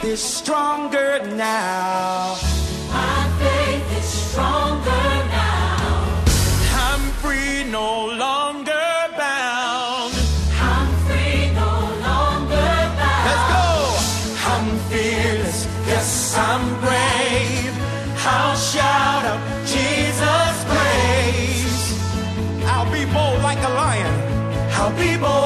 faith is stronger now. My faith is stronger now. I'm free no longer bound. I'm free no longer bound. Let's go. I'm fearless. Yes, I'm brave. I'll shout up Jesus' praise. I'll be bold like a lion. I'll be bold.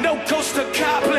no ghost of Copland.